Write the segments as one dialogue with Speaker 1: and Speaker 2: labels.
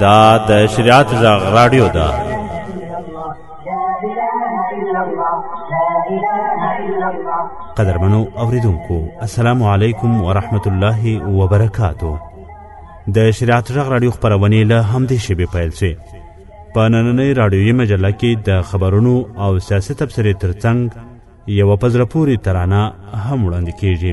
Speaker 1: دا د شریعت غږ رادیو ده قدرمنو اوریدونکو السلام علیکم ورحمت الله وبرکاتو د شریعت غږ رادیو خبرونه له همدې شبي پیل شي په نننۍ رادیوي مجله کې د خبرونو او سیاسي تبصرې ترڅنګ یوه په زړه پورې ترانه هم وړاندې کیږي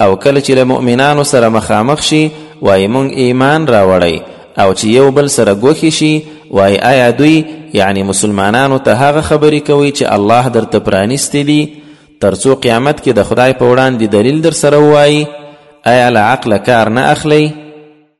Speaker 1: او
Speaker 2: کله چې له مؤمنانو سره مخامخ شي وایي مونږ ایمان راوړی او چې یو بل سره ګوښې شي وایي آیا دوی یعنی مسلمانانو ته هغه خبرې کوي چې الله درته پرانیستې دي تر څو قیامت کې د خدای په وړاندې دلیل در سره ووایي آیا له عقله کار نه
Speaker 1: اخلی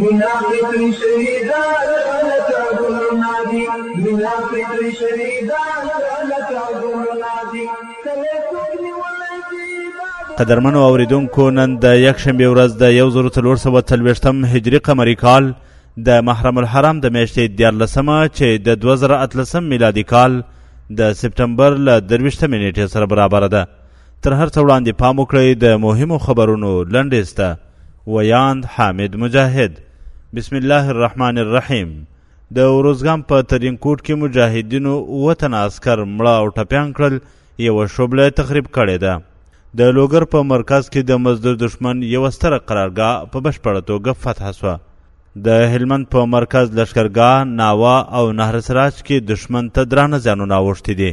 Speaker 1: مينا فطري شهيدان لکه ګلونه دي
Speaker 3: مينا فطري شهيدان لکه ګلونه دي کله څوک نیولای شي
Speaker 1: قدرمنو اوریدونکو نن د یکشنبې ورځ د یو زرو څلور سوه څلوېښتم هجري قمري کال د محرم الحرام د میاشتې دیارلسمه چې د دوه زره اتلسم میلادي کال د سپټمبر له درویشتمې نیټې سره برابره ده تر هر څه وړاندې پام وکړئ د مهمو خبرونو لنډیز ته ویاند حامد مجاهد بسم الله الرحمن الرحیم د اروزګام په ترینکوټ کې مجاهدینو اووه تنه عسکر مړه او ټپیان کړل یوه شوبله یې تخریب کړې ده د لوګر په مرکز کې د مزدور دښمن یوه ستره قرارګاه په بشپړه توګه فتح سوه د هلمند په مرکز لشکرګاه ناوا او نهرسراج کې دښمن ته درانه زیانونه اوښتي دي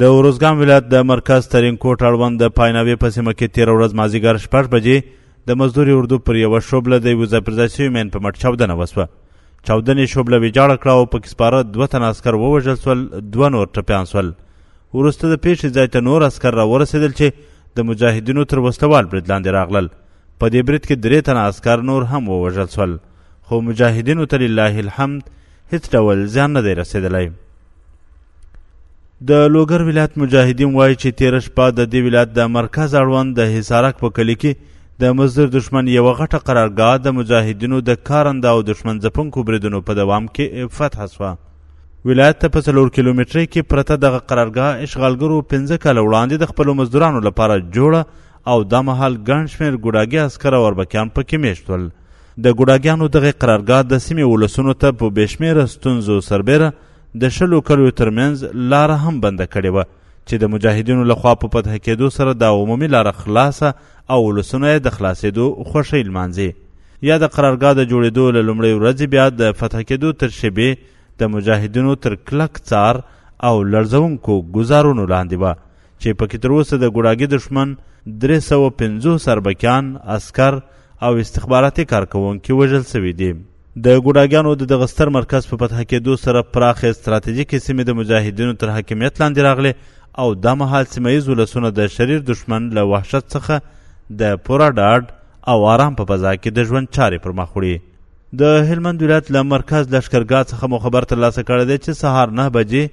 Speaker 1: د اروزګان ولایت د مرکز ترین کوټ اړوند د پایناوې په سیمه کې تیر ورځ مازیګر شپږ بجې د مزدوري اردو پر یوه شوبله د یوه ځپرځای شوي مین په مټ چاودنه وسوه چاودنې شوبله ویجاړه کړه او پکې سپاره دوه تن عسکر ووژل سول دوه نور ټپیان سول وروسته د پیښې ځای ته نور عسکر را ورسېدل چې د مجاهدینو تر وسلوال برید لاندې راغلل په دې برید کې درې تنه عسکر نور هم ووژل سول خو مجاهدینو ته لله الحمد هیڅ ډول زیان نه دی رسېدلی د لوګر ولایت مجاهدین وایي چې تیر شپه د دې ولایت د مرکز اړوند د حصارک په کلی کې د مزدور دشمن یوه غټه قرارګاه د مجاهدینو د کارنده او دشمن ځپونکو بریدونو په دوام کې فتح شوه ولایت ته په څلور کیلومترۍ کې پرته دغه قرارګاه اشغالګرو پنځه کاله وړاندې د خپلو مزدورانو لپاره جوړه او دا مهال ګڼ شمېر ګوډاګي عسکر او اربکیان پکې میشت ول د ګوډاګیانو دغه قرارګاه د سیمې ولسونو ته په بېشمېره ستونزو سربېره د شلو کلیو ترمنځ لاره هم بنده کړې وه چې د مجاهدینو لخوا په فتح کېدو سره دا عمومي لاره خلاصه او ولسونه یې د خلاصېدو خوښۍ لمانځي یا د قرارګاه د جوړېدو له لومړۍ ورځې بیا د فتح کېدو تر شیبې د مجاهدینو تر کلک څار او لړزونکو ګزارونو لاندې وه چې پکې تر اوسه د ګوډاګي دښمن درې سوه پنځوس اربکیان عسکر او استخباراتي کارکوونکي وژل سوي دي د ګوډاګیانو د دغه ستر مرکز په فتح کېدو سره پراخې ستراتیژیکې سیمې د مجاهدینو تر حاکمیت لاندې راغلې او دا مهال سیمه ییز ولسونه د شریر دښمن له وحشت څخه د پوره ډاډ او آرام په فضا کې د ژوند چارې پر مخ وړي د هلمند ولایت له مرکز لشکرګاه څخه مو خبر ترلاسه کړی دی چې سهار نه بجې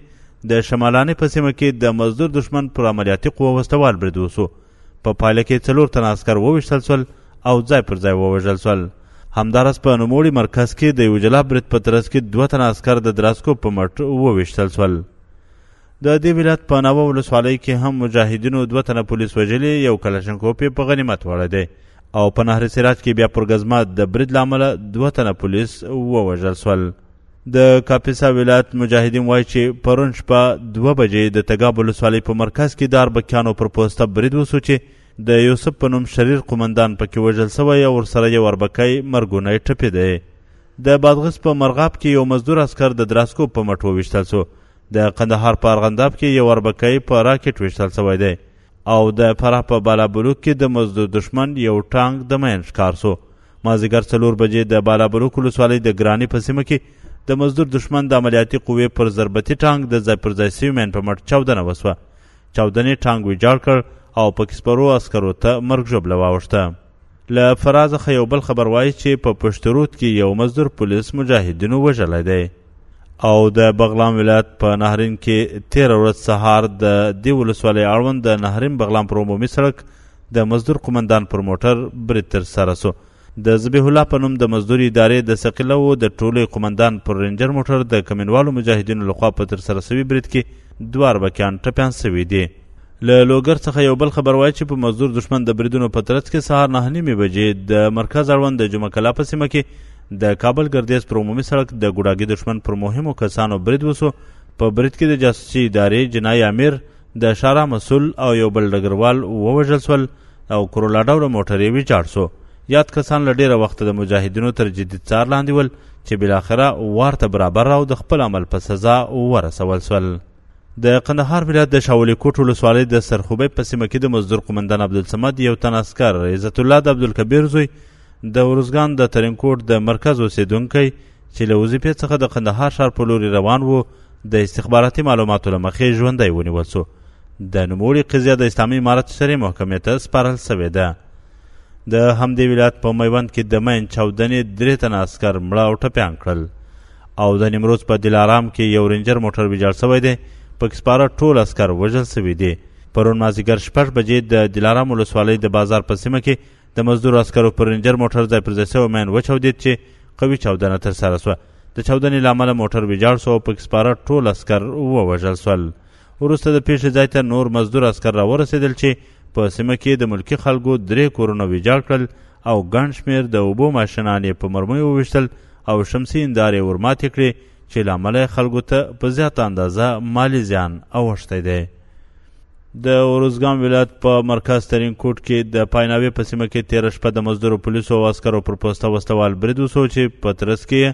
Speaker 1: د شمالانې په سیمه کې د مزدور دښمن پر عملیاتي قوه وسلوال برید وسو په پایله کې څلور تنه عسکر وویشتل سول او ځای پر ځای ووژل سول همداراز په نوموړي مرکز کې د یو جلا برید په ترڅ کې دوه تنه عسکر د دراسکو په مټ وویشتل سول د دې ولایت په ناوه ولسوالۍ کې هم مجاهدینو دوه تنه پولیس وژلي یو کلشنکوپ په غنیمت وړی دی او په نهر سراج کې بیا پر ګزمه د برید له امله دوه تنه پولیس ووژل سول د کاپیسا ولایت مجاهدین وایي چې پرون شپه دوه بجې د تګاب ولسوالۍ په مرکز کې د اربکیانو پر پوسته برید وسو چې د یوسف په نوم شریر قومندان پکې وژل سوی او ورسره یو اربکی مرګونی ټپي دی د بادغیس په مرغاب کې یو مزدور اسکر د دراسکو په مټ وویشتل سو د قندهار په ارغنداب کې یو اربکی په راکټ ویشتل سوی دی او د فراه په بالابلوک کې د مزدور دښمن یو ټانک د مین ښکار شو مازیګر څلور بجې د بالابلوک ولسوالۍ د ګراني په سیمه کې د مزدور دښمن د عملیاتي قوې پر ضربتي ټانګ د ځای پر ځای سوي مین په مټ چاودنه وسوه چاودنې ټانګ ویجاړ کړ او پکې سپرو عسکرو ته مرګ ژوبله واوښته له فراه څخه یو بل خبر وایي چې په پشترود کې یو مزدور پولیس مجاهدینو وژلی دی او د بغلان ولایت په نهرین کې تیر ورځ سهار د دې ولسوالۍ اړوند د نهرین بغلان پر عمومي سړک د مزدور قومندان پر موټر برید ترسره سو د ذبیح الله په نوم د مزدور ادارې د ثقیله و د ټولې قومندان پر رینجر موټر د کمینوالو مجاهدینو لخوا په ترسره سوي برید کې دوه اربکیان ټپیان سوي دي له لوګر څخه یو بل خبر وایي چې په مزدور دښمن د بریدونو په ترڅ کې سهار نهه نیمې بجې د مرکز اړوند د جمعه کلا په سیمه کې د کابل ګردیز پر عمومي سړک د ګوډاګي دښمن پر مهمو کسانو برید وسو په برید کې د جاسوسي ادارې جنایي امیر د شارا مسول او یو بل ډګروال ووژل سول او کرولا ډوله موټر یې ویجاړ سو یاد کسان له ډیره وخته د مجاهدینو تر جدي څار لاندې ول چې بالاخره وار ته برابر او د خپل عمل په سزا ورسول سول د قندهار ولایت د شاولی کوټ ولسوالۍ د سرخوبۍ په سیمه کې د مزدور قومندان عبدالصمد یو تن عسکر عزت الله د عبدالکبیر زوی د ورزګان د ترینکوټ د مرکز اوسېدونکی چې له وظیفې څخه د قندهار ښار په لوري روان و د استخباراتي معلوماتو له مخې ژوندی ونیول سو د نوموړي قضیه د اسلامي امارت شرعي محکمې ته سپارل سوې ده د همدې ولایت په میوند کې د مین چاودنې درې تنه عسکر مړه او ټپیان کړل او د نیمروز په دلارام کې یو رینجر موټر ویجاړ شوی دی پکې سپاره ټول عسکر وژل شوي دي پرون مازیګر شپږ بجې د دلارام ولسوالۍ د بازار په سیمه کې د مزدور عسکرو پر رینجر موټر ځای پر ځای شوی مین وچاودېد چې قوي چاودنه ترسره شوه د چاودنې له امله موټر ویجاړ شو او پکې سپاره ټول عسکر ووژل شول وروسته د پیښې ځای ته نور مزدور عسکر راورسېدل چې په سیمه کې د ملکي خلکو درې کورونه ویجاړ کړل او ګڼ شمېر د اوبو ماشینان یې په مرمیو وویشتل او شمسي اندارې یې ورماتې کړې چې له امله خلکو ته په زیاته اندازه مالي زیان اوښتی دی د اورزګان ولایت په مرکز ترین کوټ کې د پایناوي په سیمه کې تیر شپه د مزدور پولیسو او عسکرو پر پوسټه وسلوال برید وسو چې په ترڅ کې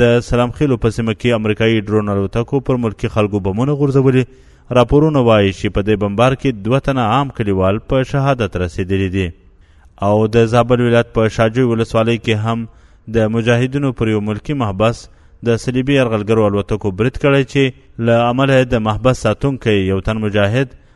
Speaker 1: د سلام خېلو په سیمه کې امریکایي ډرون الوتکو پر ملکي خلکو بمونه غورځولي راپورونه وایي چې په دې بمبار کې دوه تنه عام کلیوال په شهادت رسېدلي دي او د زابل ولایت په شاجوی ولسوالۍ کې هم د مجاهدینو پر یو ملکي محبس د صلیبي یرغلګرو الوتکو برید کړی چې له امله د محبس ساتونکی یو تن مجاهد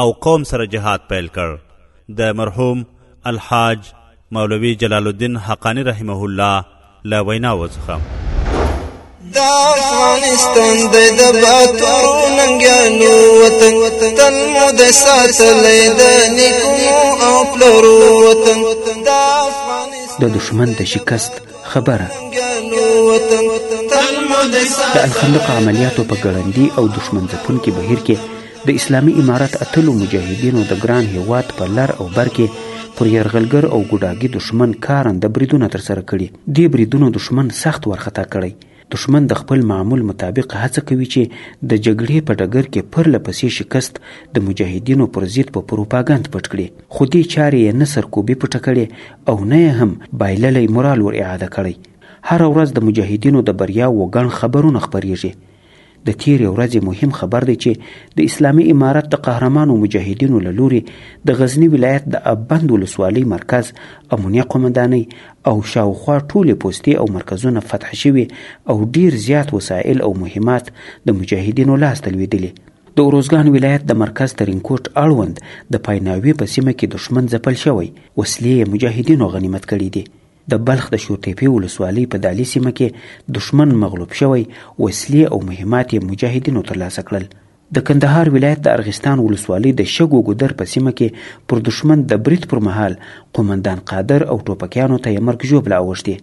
Speaker 1: او قوم سره جهاد پیل کړ د مرحوم الحاج مولوی جلال الدین حقانی رحمه الله له وینا وڅخه
Speaker 4: د افغانستان د د باتور ننګانو وطن تل مو د ساتلې د نیکونو او پلرو وطن
Speaker 5: د افغانستان د دشمن د شکست خبره د الخندق عملیاتو په ګړندي او دشمن ځپونکي بهیر کې د اسلامي امارت اتلو مجاهدینو د ګران هیواد په لر او بر کې پر یرغلګر او ګوډاګي دښمن کارنده بریدونه ترسره کړي. دې بریدونو دښمن سخت وارخطا کړی. دښمن د خپل معمول مطابق هڅه کوي چې د جګړې په ډګر کې پرله پسې شکست د مجاهدینو پر ضد په پروپاګند پټ کړي، خو دې چارې یې نه سرکوبي پټه کړې او نه یې هم بایللی مورال ور اعاده کړی. هره ورځ د مجاهدینو د بریاوو ګڼ خبرونه خپرېږي. د تیرې ورځې مهم خبر دی چې د اسلامي امارت د قهرمانو مجاهدینو له لوري د غزنی ولایت د ابند ولسوالۍ مرکز امونیه قومندانۍ او شاوخوا ټولې پوستې او مرکزونه فتح شوي او ډیر زیات وسایل او مهمات د مجاهدینو لاس ته لوېدلي د اروزګان ولایت د مرکز ترینکوټ اړوند د پایناوي په سیمه کې دښمن ځپل شوی وسلې یې مجاهدینو غنیمت کړې دي د بلخ د شورتیپې ولسوالۍ په دالي سیمه کې دښمن مغلوب شوی، وسلې او مهمات یې مجاهدینو ترلاسه کړل. د کندهار ولایت د ارغستان ولسوالۍ د شګو ګودر په سیمه کې پر دښمن د برید پر مهال قومندان قادر او ټوپکیانو ته یې مرګ ژوبله اوښتې.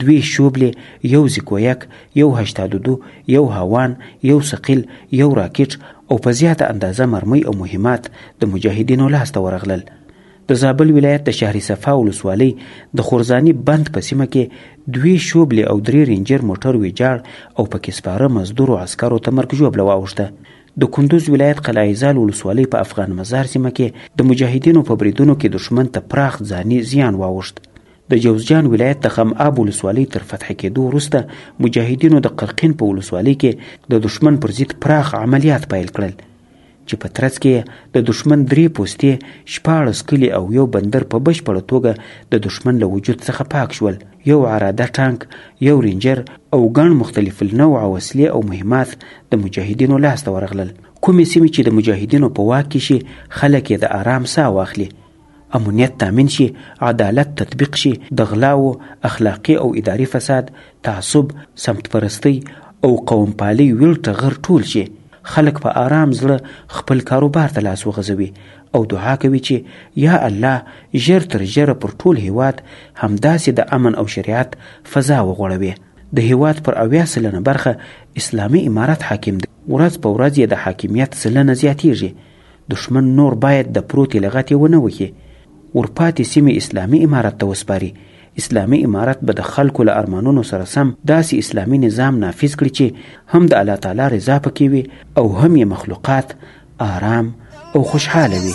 Speaker 5: دوې شوبلې، یو زیکویک، یو هشتادودو، یو هاوان، یو ثقیل، یو راکټ او په زیاته اندازه مرمۍ او مهمات د مجاهدینو لاس ته ورغلل. د زابل ولایت د شهر صفا ولسوالۍ د خورزاني بند په سیمه کې دوې شوبلې او درې رینجر موټر ویجاړ او پکې سپاره مزدورو عسکرو ته مرګ ژوبله واوښته. د کندوز ولایت قلعه ایزال ولسوالۍ په افغان مزار سیمه کې د مجاهدینو په بریدونو کې دښمن ته پراخ ځاني زیان واوښت. د جوزجان ولایت د خم آب ولسوالۍ تر فتح کېدو وروسته مجاهدینو د قرقین په ولسوالۍ کې د دښمن پر ضد پراخ عملیات پیل کړل. چې په ترڅ کې یې د دښمن درې پوستې، شپاړس کلي او یو بندر په بشپړه توګه د دښمن له وجود څخه پاک شول، یو عراده ټانک، یو رینجر او ګڼ مختلف النوعه وسلې او مهمات د مجاهدینو لاس ته ورغلل. کومې سیمې چې د مجاهدینو په واک کې شي، خلک یې د ارام ساه واخلي. امنیت تامین شي، عدالت تطبیق شي، د غلاوو، اخلاقي او اداري فساد، تعصب، سمت پرستۍ او قوم پالۍ ویړ ټغر ټول شي، خلک په آرام زړه خپل کاروبار ته لاس وغځوي او دعا کوي چې یا الله ژر تر ژره پر ټول هېواد همداسې د امن او شریعت فضا وغوړوې. د هېواد پر اویا سلنه برخه اسلامي امارت حاکم دی، ورځ په ورځ یې د حاکمیت سلنه زیاتېږي، دښمن نور باید د پروتې لغتې ونه وهي، ورپاتې سیمې اسلامي امارت ته وسپاري،
Speaker 4: اسلامي امارت به د خلکو له ارمانونو سره سم داسې اسلامي نظام نافذ کړي چې هم د الله تعالی رضا پکې وي او هم یې مخلوقات آرام او خوشحاله وي.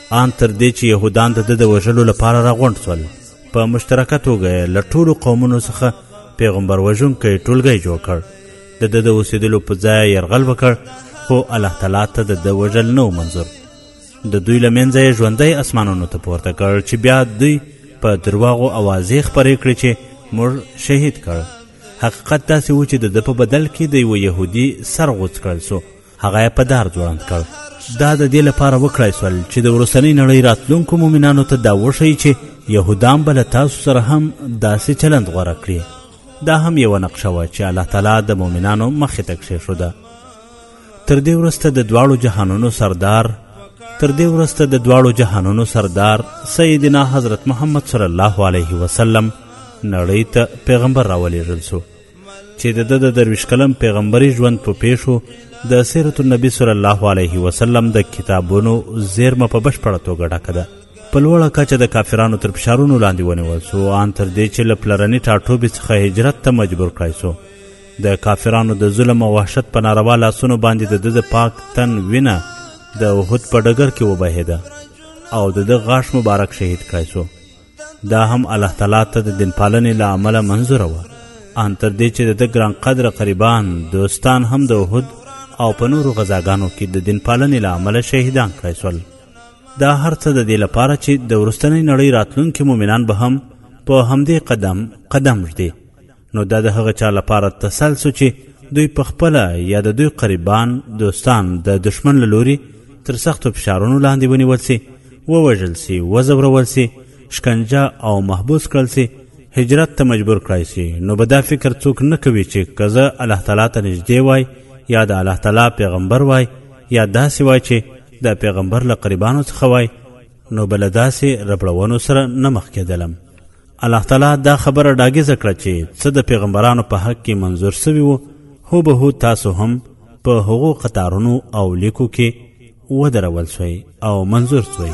Speaker 6: آن تر دې چې یهودان د ده د وژلو لپاره راغونډ سول په مشترکه توګه یې له ټولو قومونو څخه پیغمبر وژونکی ټولګی جوړ کړ د ده د اوسېدلو په ځای یرغل وکړ خو الله تعالی ته د ده وژل نه و منظور د دوی له منځه یې ژوندی اسمانونو ته پورته کړ چې بیا دوی په درواغو اوازې خپرې کړې چې موږ شهید کړ حقیقت داسې و چې د ده په بدل کې د یوه یهودي سر غوڅ کړل سو هغه یې په دار ځوړند کړ دا د دې لپاره وکړای سول چې د وروستنۍ نړۍ راتلونکو مؤمنانو ته دا وښیي چې یهودان به له تاسو سره هم داسې چلند غوره کړي دا هم یوه نقشه وه چې الله تعالی د مؤمنانو مخې ته کښېښوده تر دې وروسته د دواړو جهانونو سردار تر دې وروسته د دواړو جهانونو سردار سیدنا حضرت محمد صلی الله علیه وسلم نړۍ ته پیغمبر راولېږل سو چې د ده د درویش کلن پیغمبري ژوند په پیښو د سیرت النبي صلی الله علیه وسلم د کتابونو زیرمه په بشپړه توګه ډکه ده په لوړه کچه د کافرانو تر فشارونو لاندې ونیول سو ان تر دې چې له پلرني ټاټوبي څخه هجرت ته مجبور کړای سو د کافرانو د ظلم او وحشت په ناروا لاسونو باندې د ده د پاک تن وینه د احد په ډګر کې وبهېده او د ده غاښ مبارک شهید کړای سو دا هم الله تعالی ته د دین پالنې له امله منظوره وه ان تر دې چې د ده ګران قدره قریبان دوستان هم د احد او په نورو غذاګانو کې د دین پالنې له امله شهیدان کړای سول دا هر څه د دې لپاره چې د وروستنۍ نړۍ راتلونکي مؤمنان به هم په همدې قدم قدم ږدي نو دا د هغه چا لپاره تسل سو چې دوی په خپله یا د دوی قریبان دوستان د دشمن له لوري تر سختو فشارونو لاندې ونیول سي ووژل سي وځورول سي شکنجه او محبوس کړل سي هجرت ته مجبور کړای سي نو به دا فکر څوک نه کوي چې که زه الله تعالی ته نږدې وای یا د الله تعالی پیغمبر وای یا داسې وای چې د پیغمبر له قریبانو څخه وای نو به له داسې ربړونو سره نه مخ کېدلم الله تعالی دا خبره ډاګیزه کړه چې څه د پیغمبرانو په حق کې منظور سوي وو هو به هو تاسو هم په هغو قطارونو او لیکو کې ودرول سوی او منظور سوی